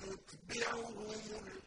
فَنُتْبِعُهُمُ